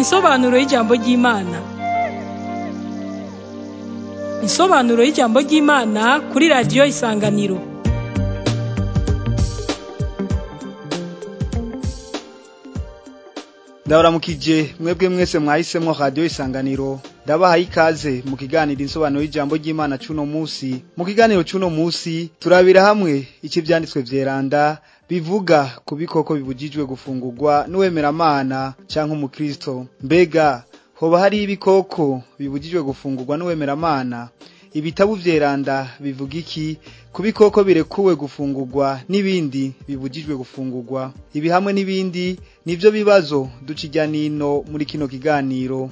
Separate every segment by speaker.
Speaker 1: insobanuro y'ijambo ry'imana insobanuro y'ijambo ry'imana kuri radiyo isanganiro
Speaker 2: ndabaramukije mwebwe mwese mwahisemo radiyo isanganiro ndabahaye ikaze mu kiganiro insobanuro y'ijambo ry'imana cy'uno munsi mu kiganiro cy'uno munsi turabira hamwe ikibyanditswe byeranda bivuga ku bikoko bibujijwe gufungurwa n'uwemeramana cyangwa umukristo mbega hoba hari ibikoko bibujijwe gufungurwa n'uwemeramana ibitabo byeranda bivuga iki ku bikoko birekuwe gufungurwa n'ibindi bibujijwe gufungurwa Ibihamwe n'ibindi nibyo bibazo duca ijya n'ino muri kino kiganiro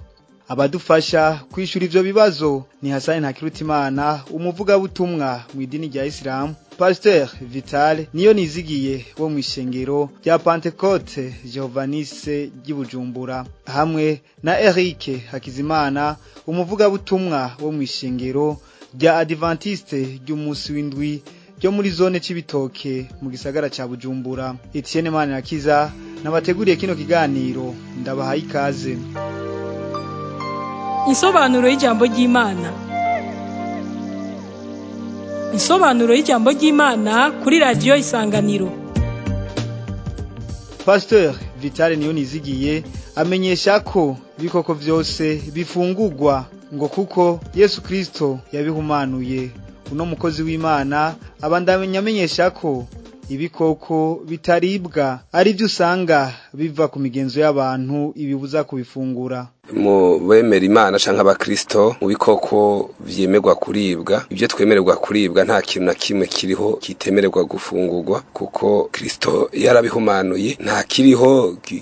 Speaker 2: abadufasha kwishura ivyo bibazo ni Hasani Ntakirutimana umuvugabutumwa mu idini rya Islam Pasteur Vital niyo nizigiye wo mu ishengero rya Pentecote Giovanisse ry'Ibujumbura hamwe na Eric Hakizimana umuvugabutumwa wo mu ishengero rya Adventiste ry'umunsi w'indwi ryo muri zone c'ibitoke mu gisagara ca Bujumbura Etienne Manirakiza nabateguriye kino kiganiro ndabahaye ikaze
Speaker 1: insobanuro y'ijambo ry'imana isobanuro y'ijambo ry'imana kuri radiyo isanganiro
Speaker 2: pasiteri vitale niyo nizigiye amenyesha ko ibikoko byose bifungugwa ngo kuko yesu kirisito yabihumanuye uno mukozi w'imana abandanya amenyesha ko ibikoko bitaribwa ari byo usanga biva ku migenzo y'abantu ibibuza kubifungura
Speaker 3: mu bemera imana cyangwa abakirisito mu bikoko byemerwa kuribwa ibyo twemererwa kuribwa nta kintu na kimwe kiriho kitemererwa gufungurwa kuko kirisito yarabihumanuye nta kiriho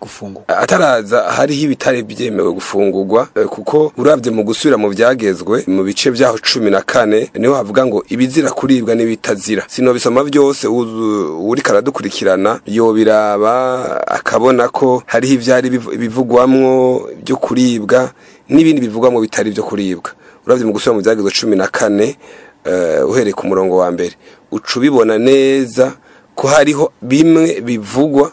Speaker 4: gufungurwa
Speaker 3: ataraza hariho ibitari byemewe gufungurwa eh, kuko urabye mu gusubira mu byagezwe mu bice byaho cumi na kane niho havuga ngo ibizira kuribwa n'ibitazira sino bisoma byose uriko aradukurikirana yobiraba akabona ko hariho ivyari bivugwamwo byo kuribwa n'ibindi bivugwa mu bitari ibyo kuribwa urabye mu gusubira mu byagezwe cumi na kane eh, uhereye ku murongo wa mbere uca ubibona neza ko hariho bimwe bivugwa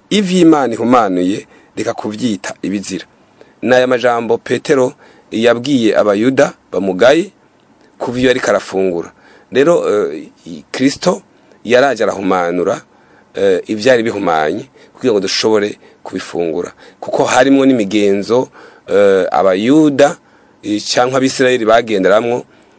Speaker 3: ivi imana ihumanuye reka kubyita ibizira n'aya majambo petero yabwiye abayuda bamugaye kuva iyo ariko arafungura rero eh, kirisito yaraje arahumanura eh, ibyari bihumanye kugira ngo dushobore kubifungura kuko harimo n'imigenzo eh, abayuda eh, cyangwa abisirayeli bagenderamwo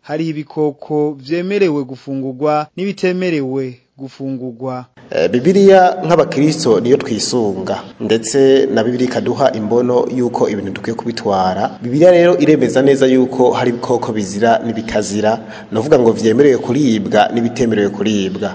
Speaker 3: hari
Speaker 2: ibikoko byemerewe gufungurwa n'ibitemerewe gufungurwa eh,
Speaker 5: bibiliya nk’abakristo niyo twisunga ndetse na bibiliya ikaduha imbono y'uko ibintu dukwiye kubitwara bibiliya rero iremeza neza y'uko hari ibikoko bizira
Speaker 4: n’ibikazira ni
Speaker 5: ukuvuga ngo byemerewe kuribwa n'ibitemerewe kuribwa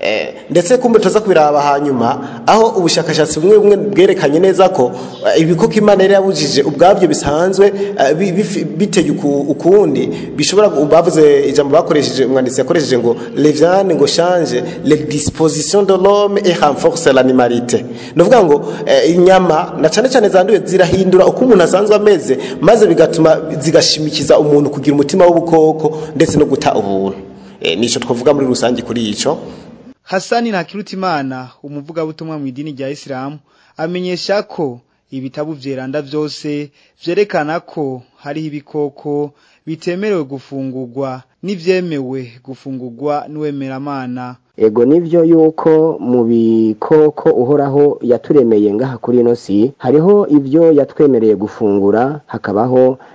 Speaker 5: Eh, ndetse kumbe tuza kubiraba hanyuma aho ubushakashatsi bumwe bumwe bwerekanye neza ko eh, ibikoko imana yari yabujije ubwabyo bisanzwe eh, biteye ukundi bishobora bavuze ijambo bakoresheje umwanditsi yakoresheje ngo revane ngo shanje le disposition de l'homme et renforce l'animalite ni ukuvuga ngo inyama na cyane cyane zanduye zirahindura uko umuntu asanzwe ameze maze bigatuma zigashimikiza umuntu kugira umutima w'ubukoko ndetse no guta ubuntu nicyo twavuga muri rusange kuri icyo
Speaker 2: Hasani Ntakirutimana umuvugabutumwa mu idini rya Islam amenyesha ko ibitabo byeranda byose byerekana ko hari ibikoko bitemerewe gufungurwa n'ivyemewe gufungurwa n'uwemeramana
Speaker 6: ego nivyo yuko mu bikoko uhoraho yaturemeye ngaha kuri ino si hariho ivyo yatwemereye gufungura hakabaho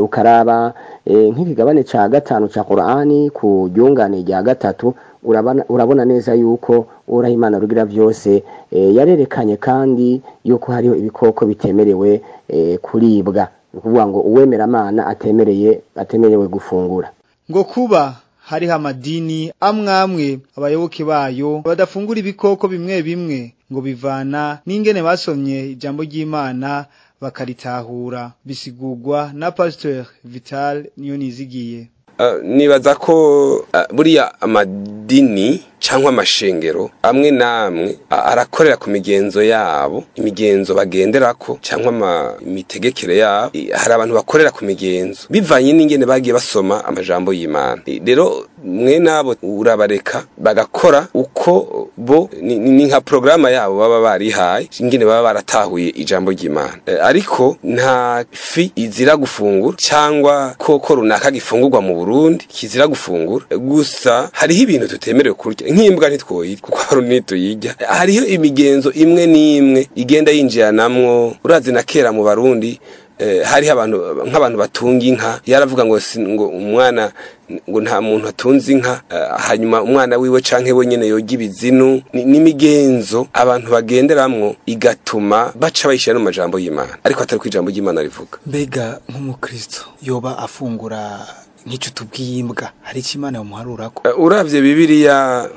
Speaker 6: ukaraba nk'ikigabane cya gatanu cya korani ku ryungane rya gatatu urabona neza yuko uhoraho imana rugira byose eh, yarerekanye kandi yuko hariho ibikoko bitemerewe eh, kuribwa ni ukuvuga ngo uwemera amana atemereye atemerewe gufungura
Speaker 2: ngo kuba hariho amadini amwe amwe abayoboke bayo badafungura ibikoko bimwe bimwe ngo bivana n'ingene basomye ijambo ry'imana bakaritahura bisigurwa na pasiteri vitale niyo
Speaker 3: nizigiye Eh, nibaza ko eh, buriya amadini cyangwa amashengero amwe n'amwe arakorera ku migenzo yabo imigenzo bagendera ko cyangwa imitegekere yabo hari abantu bakorera ku migenzo bivanye n'ingene bagiye basoma amajambo y'imana rero mwe nabo urabareka bagakora uko bo ni nka porogaramu yabo baba barihaye ingene baba baratahuye ijambo ry'imana e, ariko nta fi izira gufungura cyangwa koko runaka gifungurwa mu burundi kizira gufungura e, gusa hariho ibintu tutemerewe kurya nk'imbwa ntitwoyirya kuko hari n'ituyirya hariho imigenzo imwe n'imwe igenda yinjiranamwo urazi na kera mu barundi eh, hariho abantu nk'abantu batunga inka yaravuga ngo ngo umwana ngo nta muntu atunze inka eh, hanyuma umwana wiwe canke we nyene yoga ibizinu n'imigenzo abantu bagenderamwo igatuma baca bayishira no majambo y'Imana ariko atari ku ijambo ry'Imana rivuga
Speaker 4: mbega nk'umukristo yoba afungura nk'icyo tubwiye imbwa hari icyo imana
Speaker 3: yamuharura ko eh, urabye bibiriya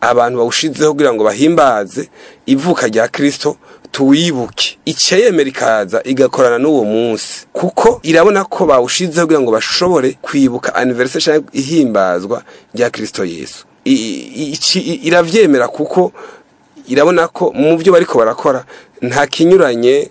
Speaker 3: abantu bawushizeho kugira ngo bahimbaze ivuka rya kirisito tuwibuke iceyemera ikaza igakorana n'uwo munsi kuko irabona ko bawushizeho kugira ngo bashobore kwibuka aniveriseri ihimbazwa rya kirisito yesu irabyemera kuko irabona ko mu byo bariko barakora nta kinyuranye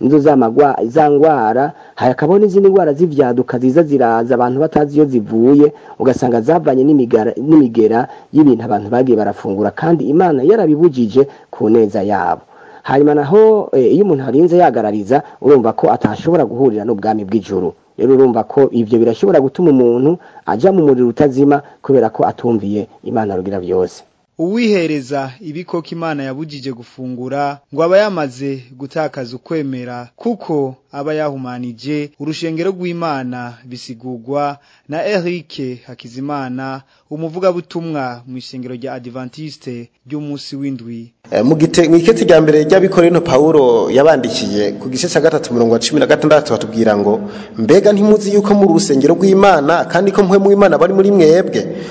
Speaker 6: nizo zamagwa zangwara hakaba n'izindi ndwara z'ivyaduka ziza ziraza abantu batazi iyo zivuye ugasanga zavanye n'imigera y'ibintu abantu bagiye barafungura kandi Imana yarabibujije ku neza yabo hanyuma naho eh, iyo umuntu arinze yagarariza urumva ko atashobora guhurira n'ubwami bw'ijuru rero urumva ko ibyo birashobora gutuma umuntu ajya mu muriro utazima kubera ko atumviye imana rugira byose
Speaker 2: uwihereza ibikoko imana yabugije gufungura ngo aba yamaze gutakaza ukwemera kuko aba yahumanije urushengero rw'imana bisigugwa na Eric Hakizimana umuvugabutumwa mu ishengero rya Adventiste ry'umunsi w'indwi eh,
Speaker 5: mu iketi rya mbere ry'abikorino Paulo yabandikiye ku gice cya gatatu mirongo cumi na gatandatu batubwira ngo mbega ntimuzi yuko muri urusengero rw'imana kandi ko mwe mu bari muri
Speaker 2: mwebwe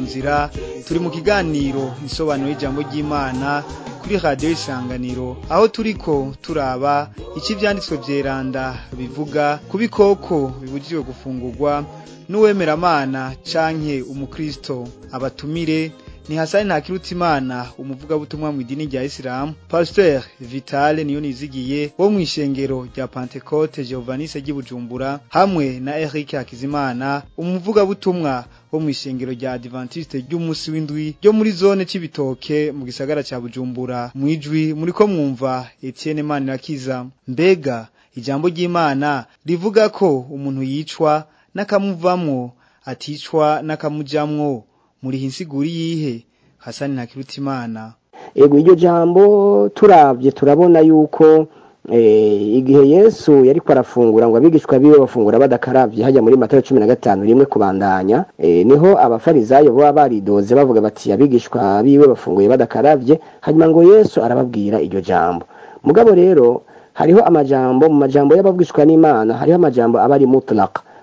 Speaker 2: nzira turi mu kiganiro isobanura ijambo ry'imana kuri radiyo isanganiro aho turi ko turaba icyo ibyanditswe byeranda bivuga ku bikoko bibujijwe gufungurwa n'uwemeramana canke umukristo abatumire ni hasani ntakirutimana umuvugabutumwa mu idini rya isilamu pasiteri vitale niyo nizigiye wo mu ishengero rya pantekote giovanise ry'i bujumbura hamwe na eric hakizimana umuvugabutumwa wo mu ishengero rya Adventiste ry'umunsi w'indwi ryo muri zone cy'ibitoke mu gisagara cya bujumbura mu ijwi muri ko mwumva etienne manirakiza mbega ijambo ry'imana rivuga ko umuntu yicwa n'akamuvamwo aticwa n'akamujyamwo muriha insiguri yihe Hassan Ntakirutimana
Speaker 6: Ego iryo jambo turabye turabona yuko eh, igihe yesu yari arafungura ngo abigishwa biwe bafungura badakaravye hajya muri matara cumi na gatanu rimwe kubandanya eh, niho abafarizayo baba baridoze bavuga bati abigishwa biwe bafunguye badakarabye hanyuma ngo yesu arababwira iryo jambo mugabo rero hariho amajambo mu majambo y'ababwishwa n'imana hariho amajambo aba ari mutlaka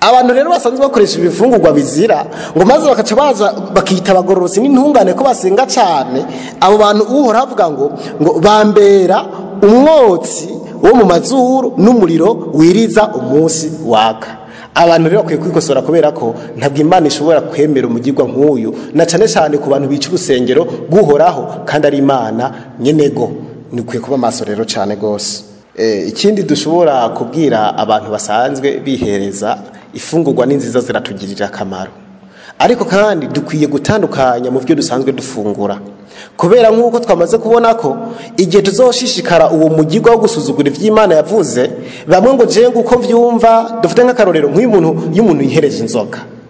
Speaker 6: abantu rero
Speaker 5: basanzwe bakoresha ibifungurwa bizira ngo maze bakaca baza bakiyita abagororotsi n'intungane ko basenga cyane abo bantu uhora avuga ngo ngo bambera umwotsi wo mu mazuru n'umuriro wiriza umunsi waka abantu rero bakwiye kwikosora kubera ko ntabwo imana ishobora kwemera umugirwa nk'uyu na cyane cyane ku bantu bica urusengero bw'uhoraho kandi ari imana nyenego ntikwiye kuba amaso rero cyane rwose eh, ikindi dushobora kubwira abantu basanzwe bihereza ifungurwa ni nziza ziratugirira akamaro ariko kandi dukwiye gutandukanya mu byo dusanzwe dufungura kubera nk'uko twamaze kubona ko igihe tuzoshishikara uwo mugirwa wo gusuzugura iby'imana yavuze bamwe ngo njyewe uko mbyumva dufite nk'akarorero nk'umuntu y'umuntu yihereje inzoga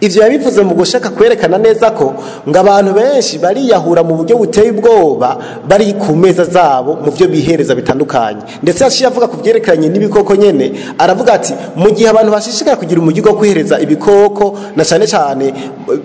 Speaker 5: ivyo yabivuze mu gushaka kwerekana neza ko ngo abantu benshi bariyahura mu buryo buteye ubwoba bari ku meza zabo mu byo bihereza bitandukanye ndetse yaciye avuga ku byerekeranye n'ibikoko nyene aravuga ati mu gihe abantu bashishikara kugira umujyi wo kwihereza gutekereza ibikoko na cyane cyane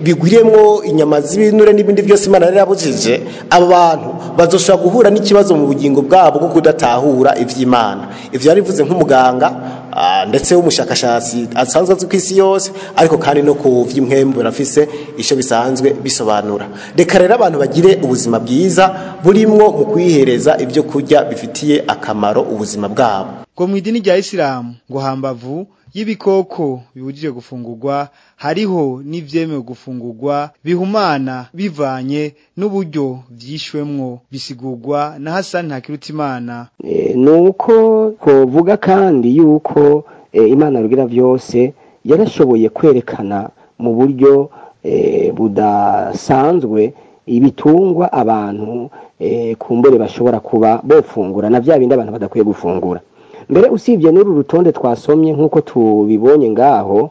Speaker 5: bigwiremwo inyama z'ibinure n'ibindi byose imana yari yarabujije abo bantu bazoshobora guhura n'ikibazo mu bugingo bwabo bwo kudatahura iby'imana ibyo yari bivuze nk'umuganga ah, ndetse w'umushakashatsi asanzwe azi ku isi yose ariko kandi no ku by'umwemburo afise icyo bisanzwe bisobanura reka rero abantu bagire ubuzima bwiza burimo mu kwihereza ibyo kurya bifitiye akamaro ubuzima bwabo
Speaker 2: ngo mu idini rya isilamu ngo hambavu y'ibikoko bibujije gufungurwa hariho n'ibyemewe gufungurwa bihumana bivanye n'uburyo byishwemwo bisigurwa na Hassan Hakirutimana
Speaker 6: e, nuko kovuga kandi yuko e, Imana rugira byose yarashoboye kwerekana mu buryo e, budasanzwe ibitungwa abantu kumbure bashobora kuba bofungura na bya bindi abantu badakwiye gufungura mbere usibye n'uru rutonde twasomye nk'uko tubibonye ngaho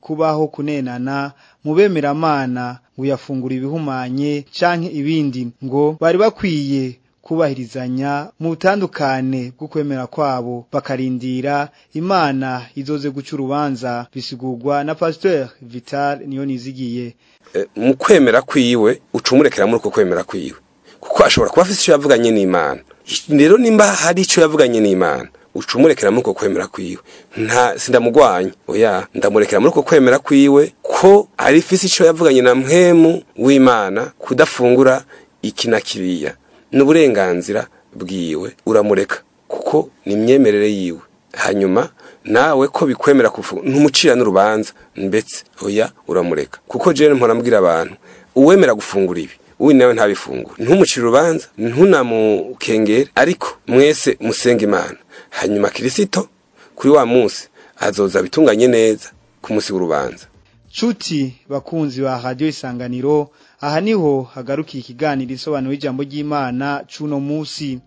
Speaker 2: kubaho kunenana mu bemeramana ngo uyafungura ibihumanye cyangwa ibindi ngo bari bakwiye kubahirizanya mu butandukane bwo kwemera kwabo bakarindira imana izoze guca urubanza bisigurwa na pasiteri vital niyo nizigiye
Speaker 3: eh, mu kwemera kwiwe ucumurekera muri uko kwemera kwiwe kuko ashobora kuba afite icyo yavuganye n'imana rero nimba hari icyo yavuganye n'imana ucumurekera muri uko kwemera kwiwe nta sindamugwanya oya ndamurekera muri uko kwemera kwiwe ko ari fisi icyo yavuganye na mwemu w'imana kudafungura iki na kiriya n'uburenganzira bwiwe uramureka kuko ni imyemerere yiwe hanyuma nawe ko bikwemera kuvuga ntumucira n'urubanza mbetse oya uramureka kuko jene mpora mbwira abantu uwemera gufungura ibi uyu nawe ntabifungure ntumucire urubanza ntunamukengere ariko mwese musenge imana hanyuma kirisito kuri wa munsi azoza bitunganye neza ku munsi w'urubanza
Speaker 2: nshuti bakunzi ba radiyo isanganiro aha niho hagarukiye ikiganiro isobanura ijambo ry'imana cuno munsi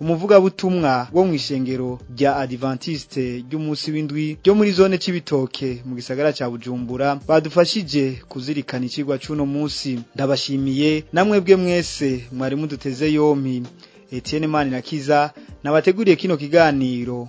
Speaker 2: umuvugabutumwa wo mu ishengero rya Adventiste ry'umunsi w'indwi ryo muri zone cy’ibitoke mu gisagara cya Bujumbura badufashije kuzirikana icigwa c'uno munsi ndabashimiye namwebwe mwese mwari muduteze yompi Etienne Mani na Kiza nabateguriye kino kiganiro